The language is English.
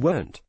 weren't.